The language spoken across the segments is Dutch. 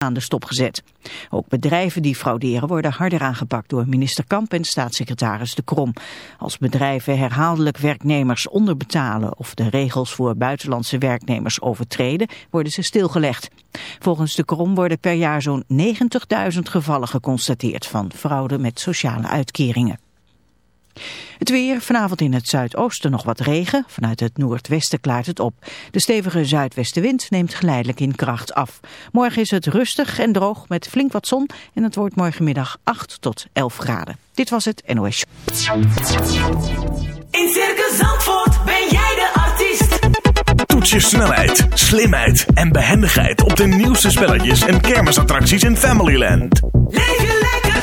maanden stopgezet. Ook bedrijven die frauderen worden harder aangepakt door minister Kamp en staatssecretaris De Krom. Als bedrijven herhaaldelijk werknemers onderbetalen of de regels voor buitenlandse werknemers overtreden, worden ze stilgelegd. Volgens De Krom worden per jaar zo'n 90.000 gevallen geconstateerd van fraude met sociale uitkeringen. Het weer, vanavond in het zuidoosten nog wat regen. Vanuit het noordwesten klaart het op. De stevige zuidwestenwind neemt geleidelijk in kracht af. Morgen is het rustig en droog met flink wat zon. En het wordt morgenmiddag 8 tot 11 graden. Dit was het NOS. In Circus Zandvoort ben jij de artiest. Toets je snelheid, slimheid en behendigheid op de nieuwste spelletjes en kermisattracties in Familyland. Leef je lekker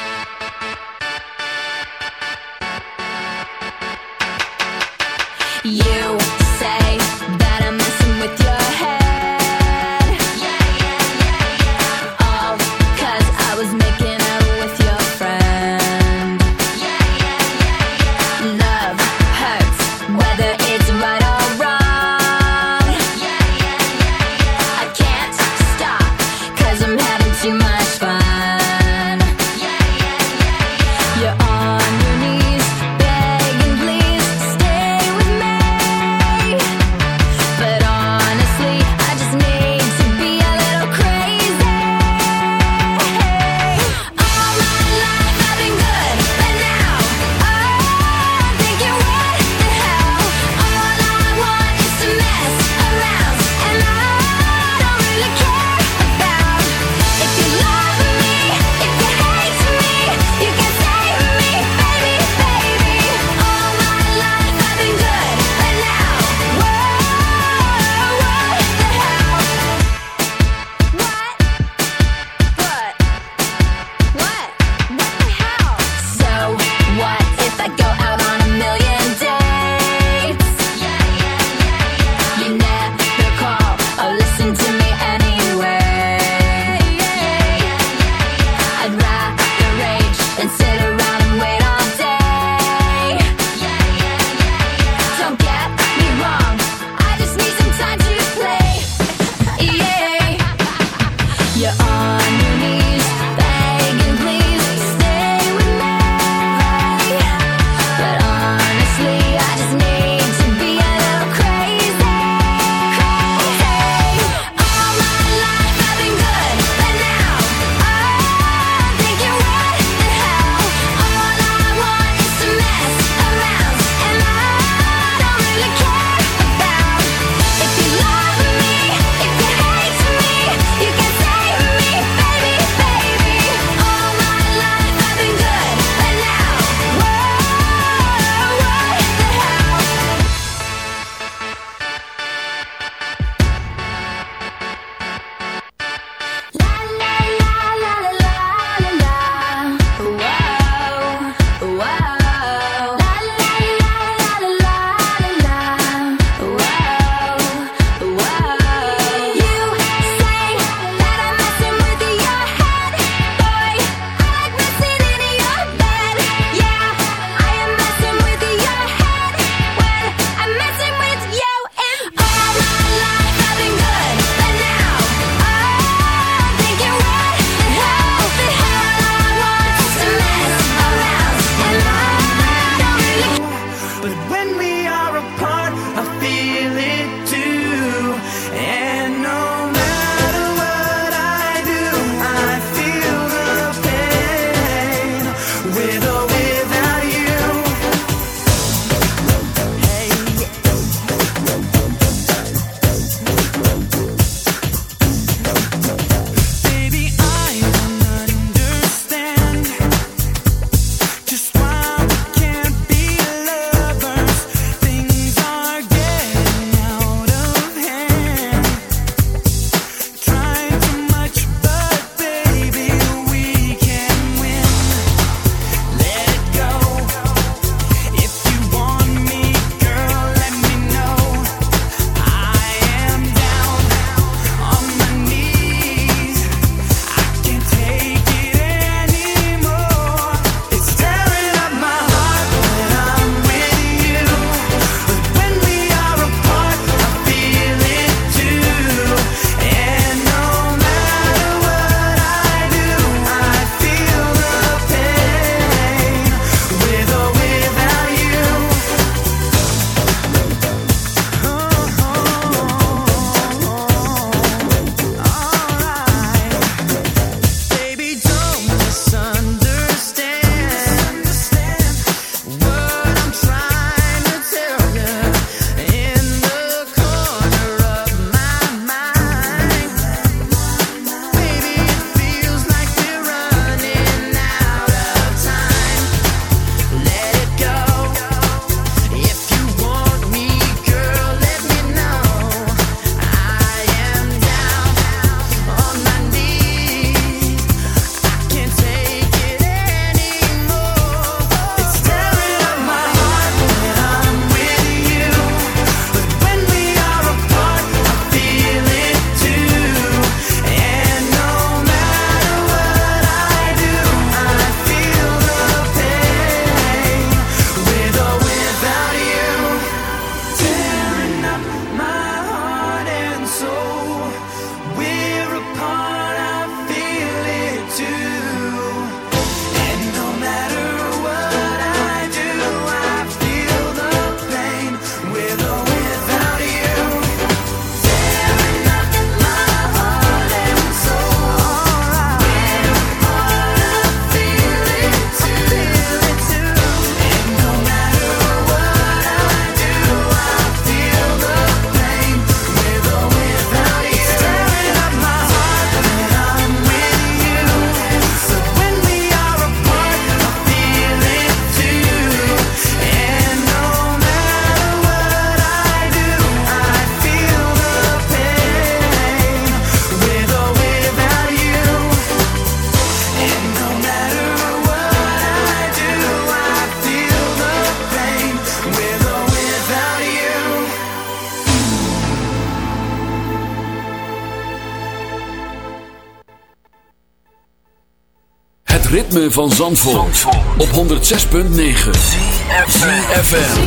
ritme van Zandvoort, op 106.9 CFFM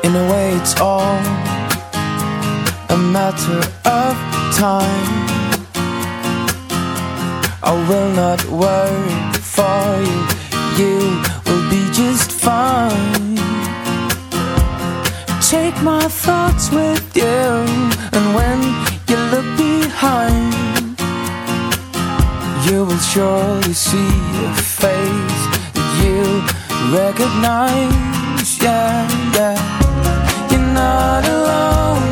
In a way, it's all a matter of time. I will not worry for you, you will be just Take my thoughts with you, and when you look behind, you will surely see a face that you recognize. Yeah, yeah. You're not alone.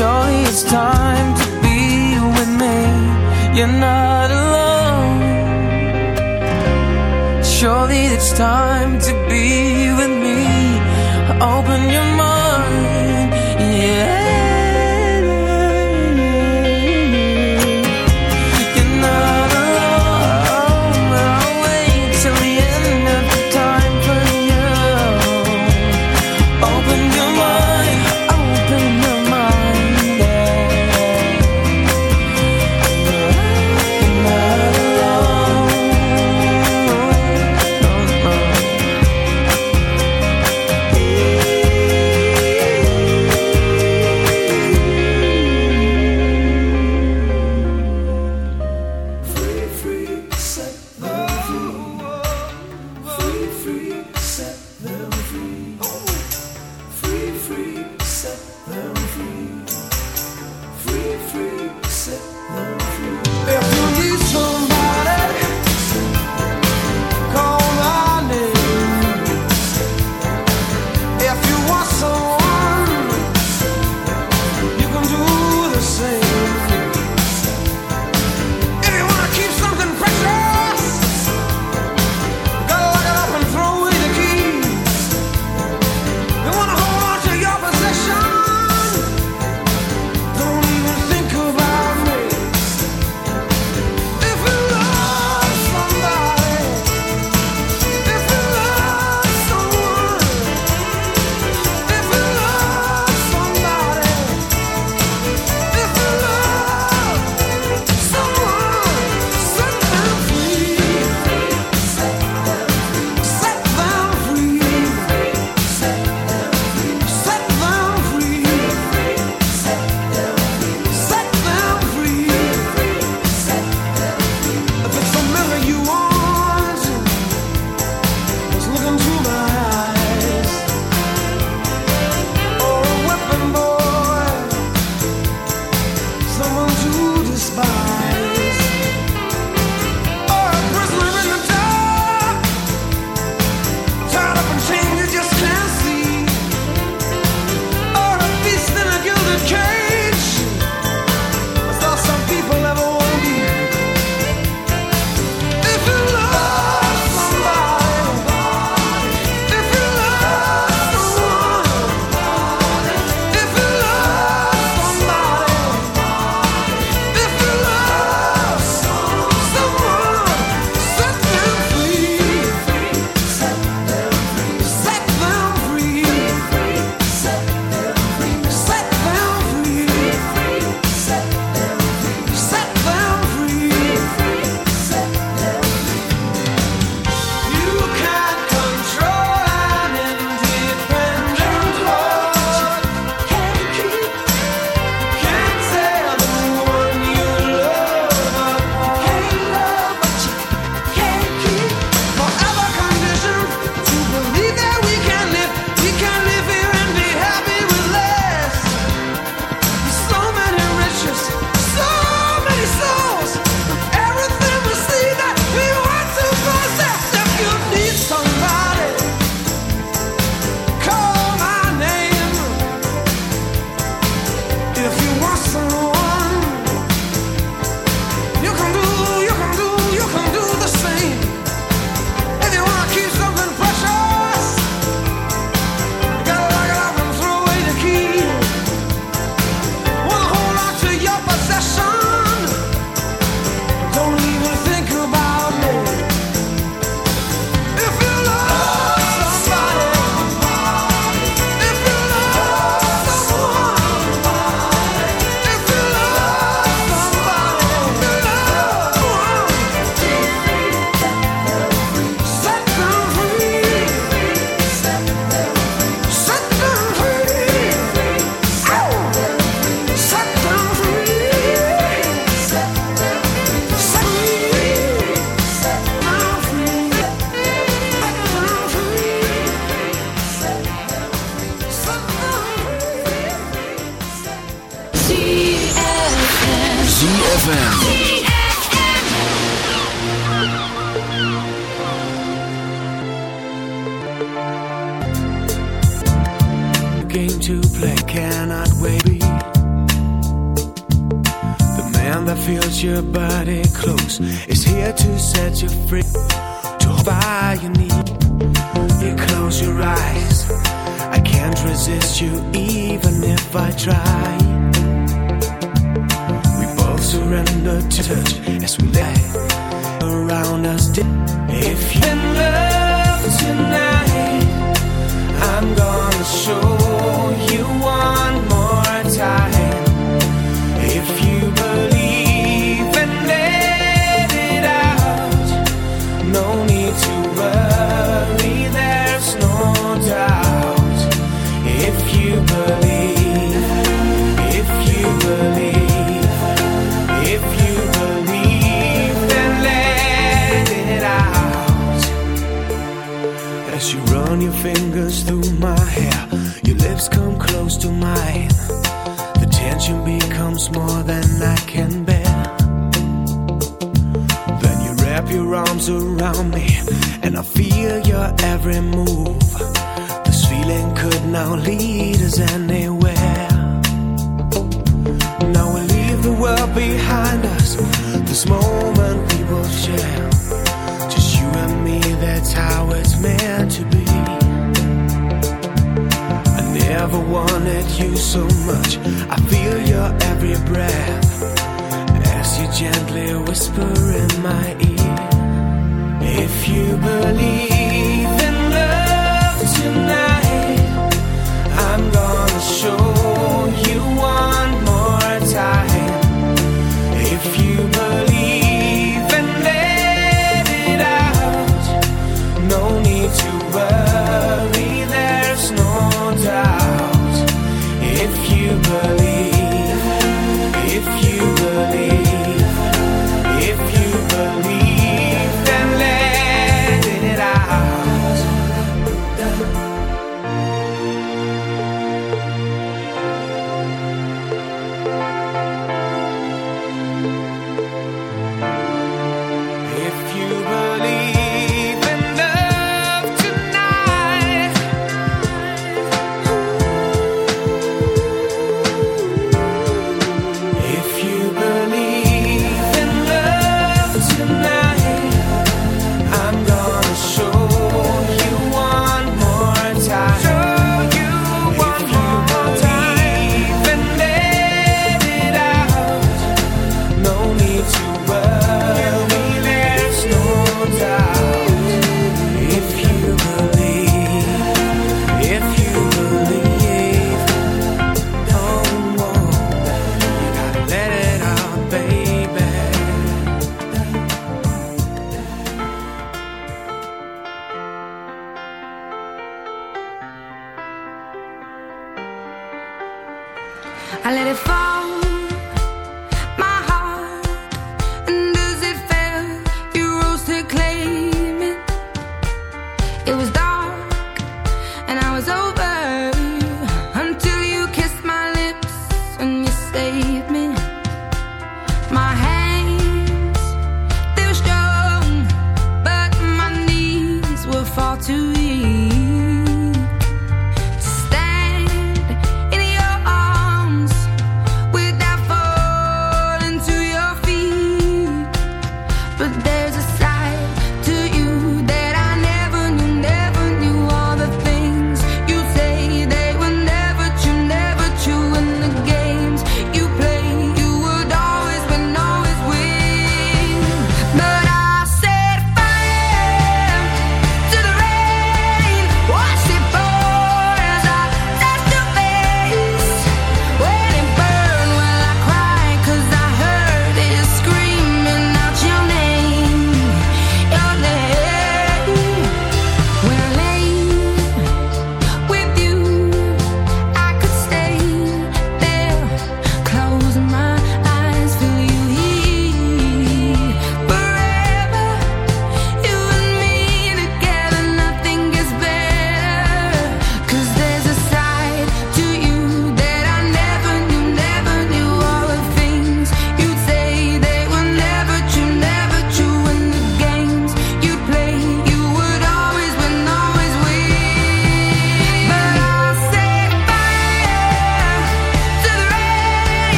Surely it's time to be with me. You're not alone. Surely it's time to be with me. Open your mind.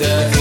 Yeah.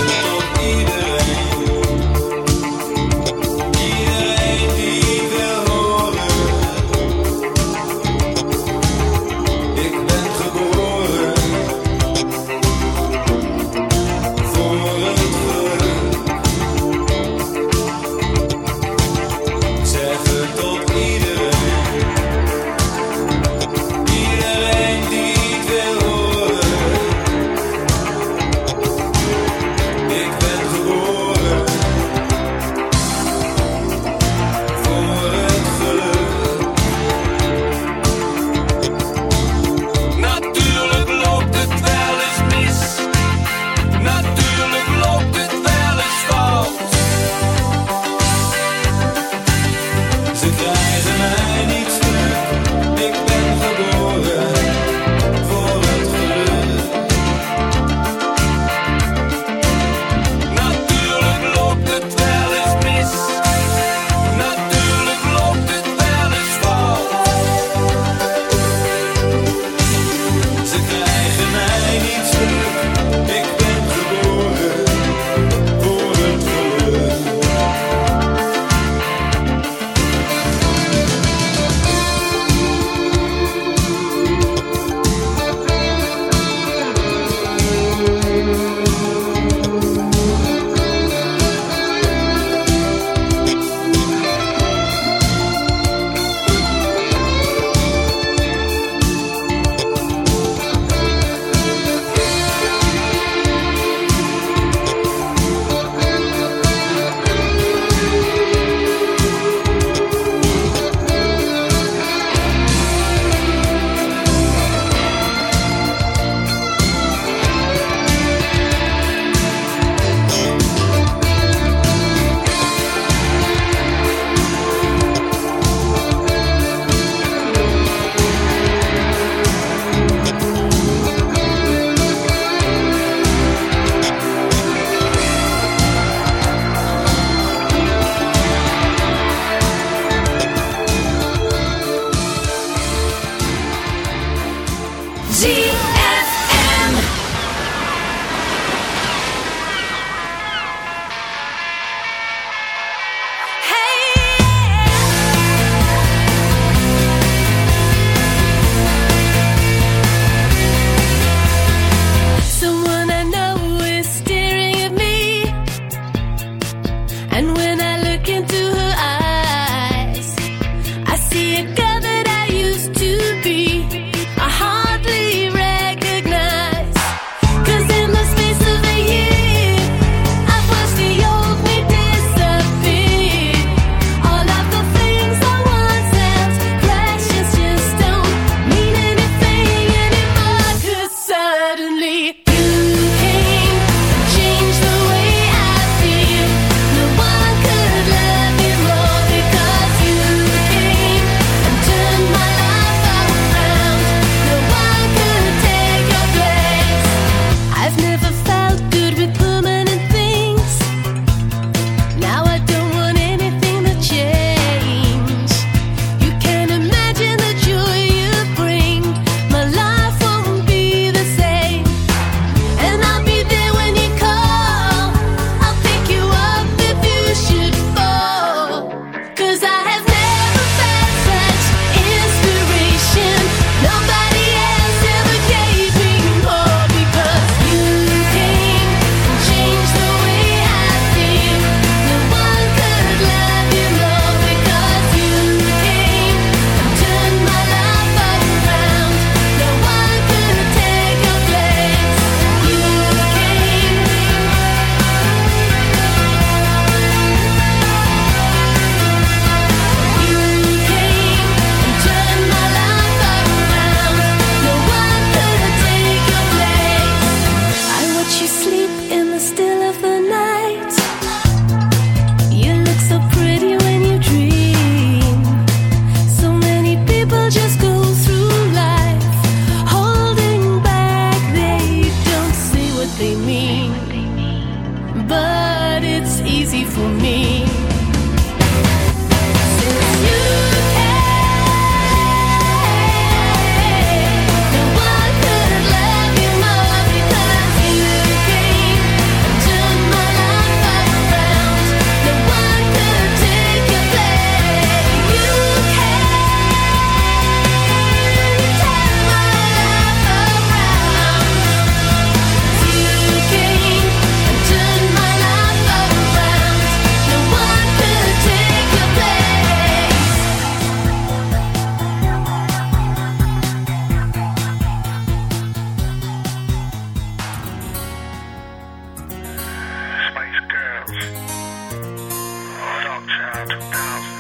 out.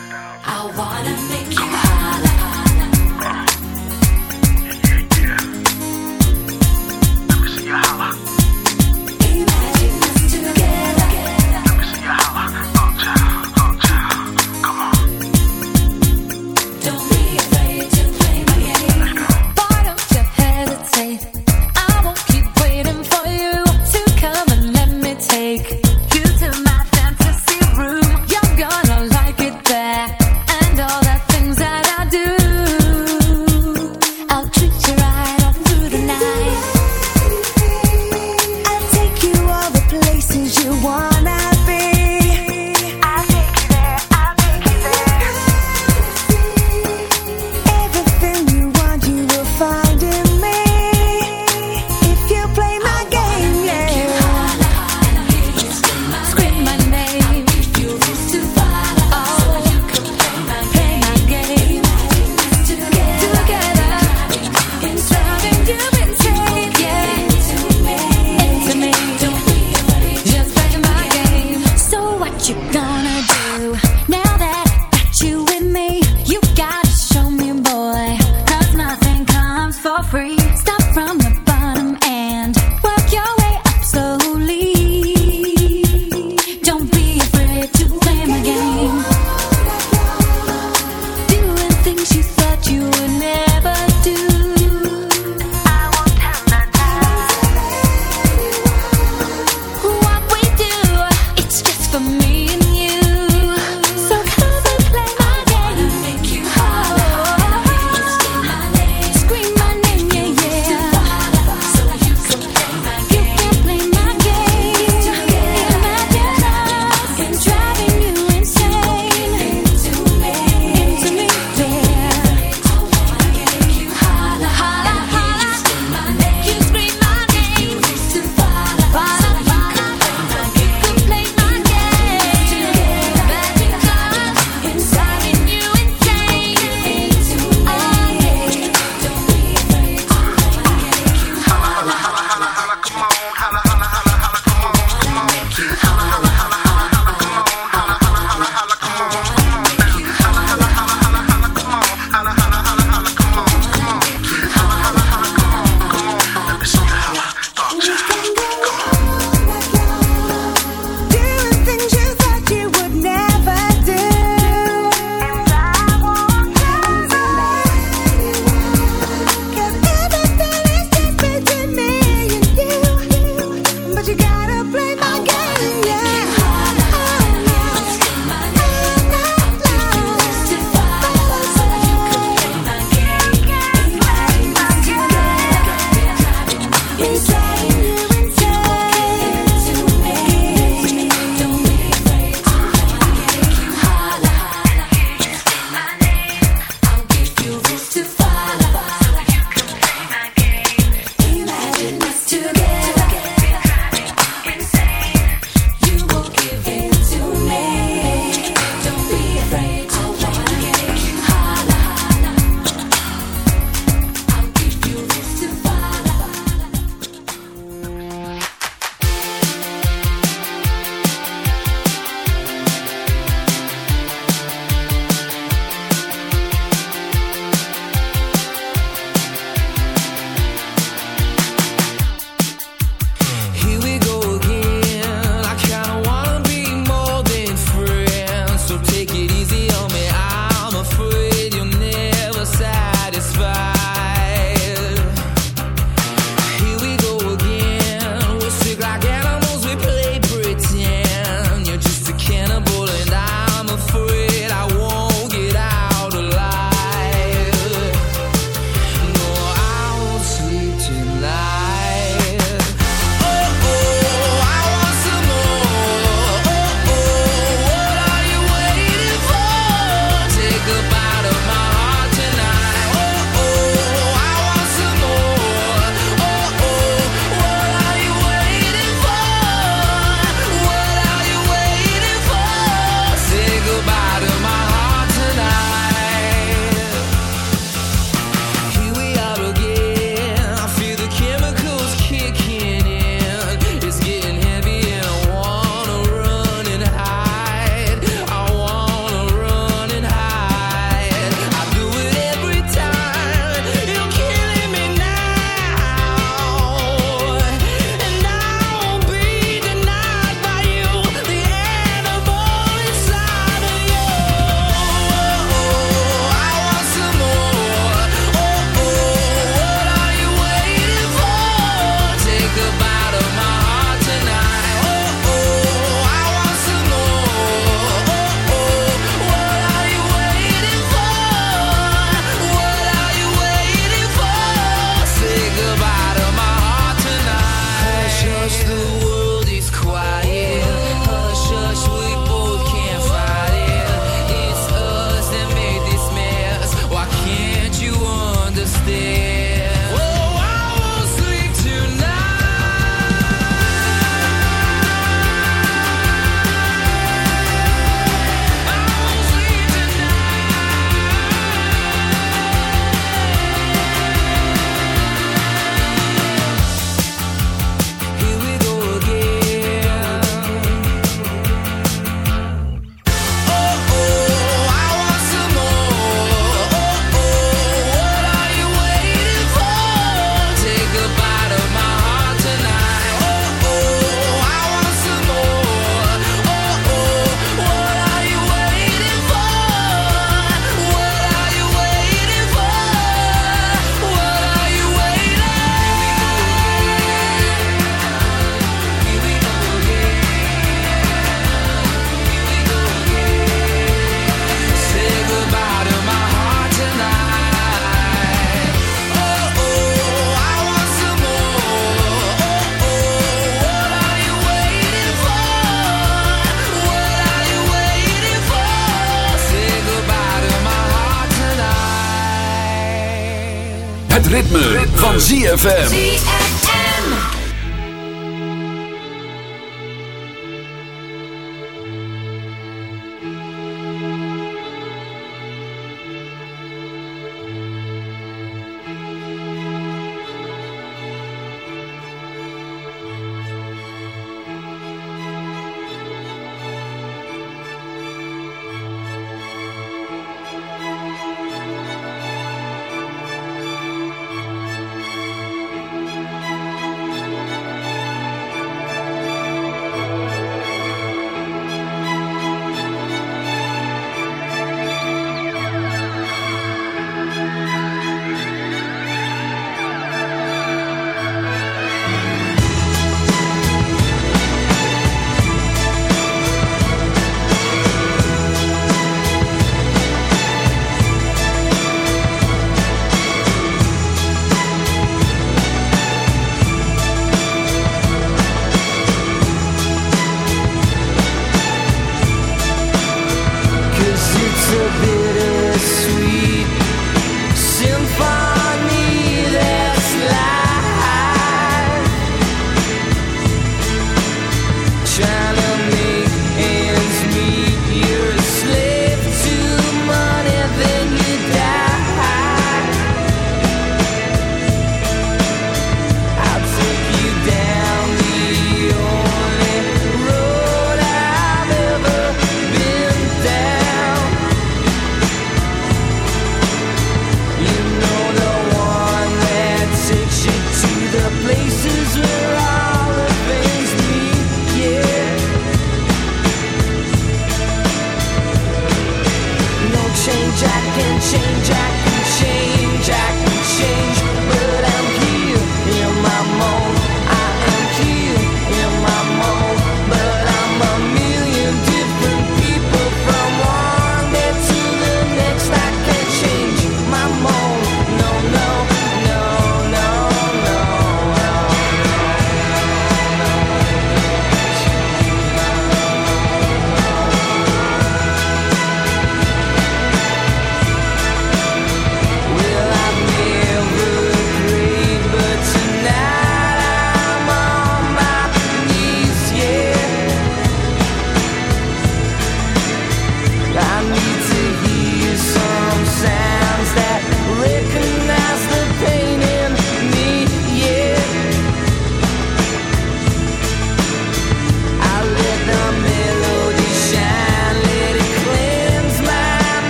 Van ZFM.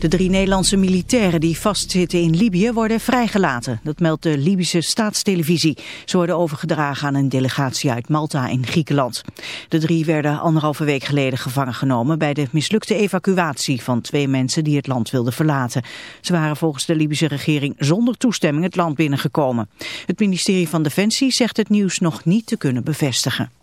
De drie Nederlandse militairen die vastzitten in Libië worden vrijgelaten. Dat meldt de Libische staatstelevisie. Ze worden overgedragen aan een delegatie uit Malta in Griekenland. De drie werden anderhalve week geleden gevangen genomen... bij de mislukte evacuatie van twee mensen die het land wilden verlaten. Ze waren volgens de Libische regering zonder toestemming het land binnengekomen. Het ministerie van Defensie zegt het nieuws nog niet te kunnen bevestigen.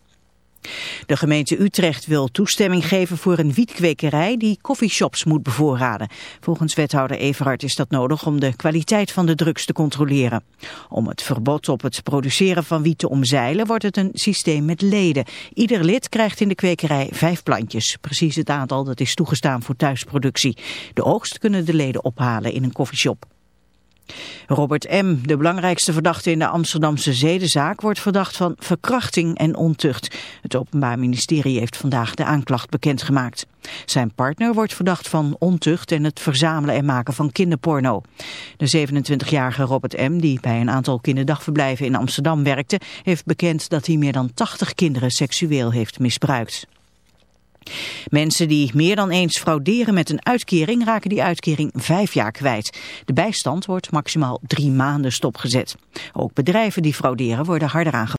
De gemeente Utrecht wil toestemming geven voor een wietkwekerij die coffeeshops moet bevoorraden. Volgens wethouder Everhard is dat nodig om de kwaliteit van de drugs te controleren. Om het verbod op het produceren van wiet te omzeilen wordt het een systeem met leden. Ieder lid krijgt in de kwekerij vijf plantjes. Precies het aantal dat is toegestaan voor thuisproductie. De oogst kunnen de leden ophalen in een coffeeshop. Robert M., de belangrijkste verdachte in de Amsterdamse zedenzaak, wordt verdacht van verkrachting en ontucht. Het Openbaar Ministerie heeft vandaag de aanklacht bekendgemaakt. Zijn partner wordt verdacht van ontucht en het verzamelen en maken van kinderporno. De 27-jarige Robert M., die bij een aantal kinderdagverblijven in Amsterdam werkte, heeft bekend dat hij meer dan 80 kinderen seksueel heeft misbruikt. Mensen die meer dan eens frauderen met een uitkering raken die uitkering vijf jaar kwijt. De bijstand wordt maximaal drie maanden stopgezet. Ook bedrijven die frauderen worden harder aangepakt.